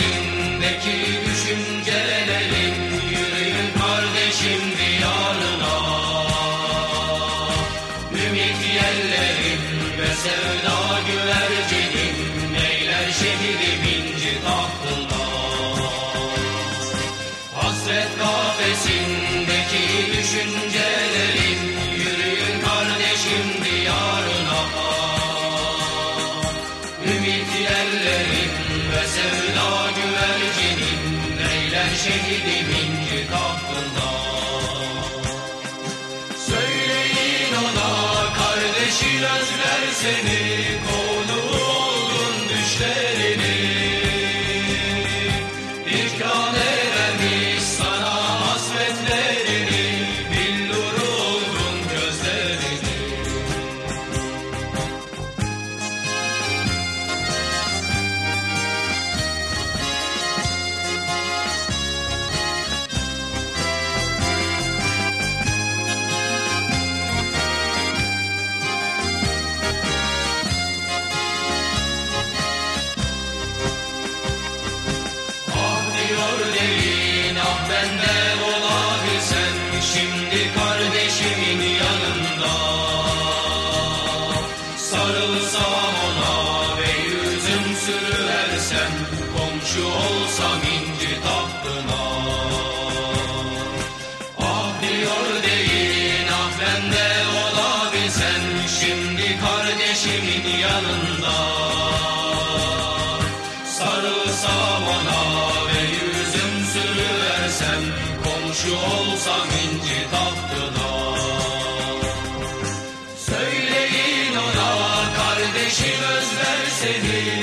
içimdeki düşüncelerim Yürüyün kardeşim diyarına. Ümit yellerim ve sevda güvercinim Neyler şehidim inci tahtında. Hasret kafesindeki düşüncelerim Yürüyün kardeşim diyarına. Ümit yerlerim Neyler şehidim inci tahtında Söyleyin ona kardeşin özler seni değil ah bende olabilsen Şimdi kardeşimin yanında. Sarılsam ona yüzüm sürüversem Komşu olsam inci tahtına Ah diyor değil ah Şimdi kardeşimin yanında. Sarılsam ona Komşu olsam inci tahtına Söyleyin ona kardeşim özler seni.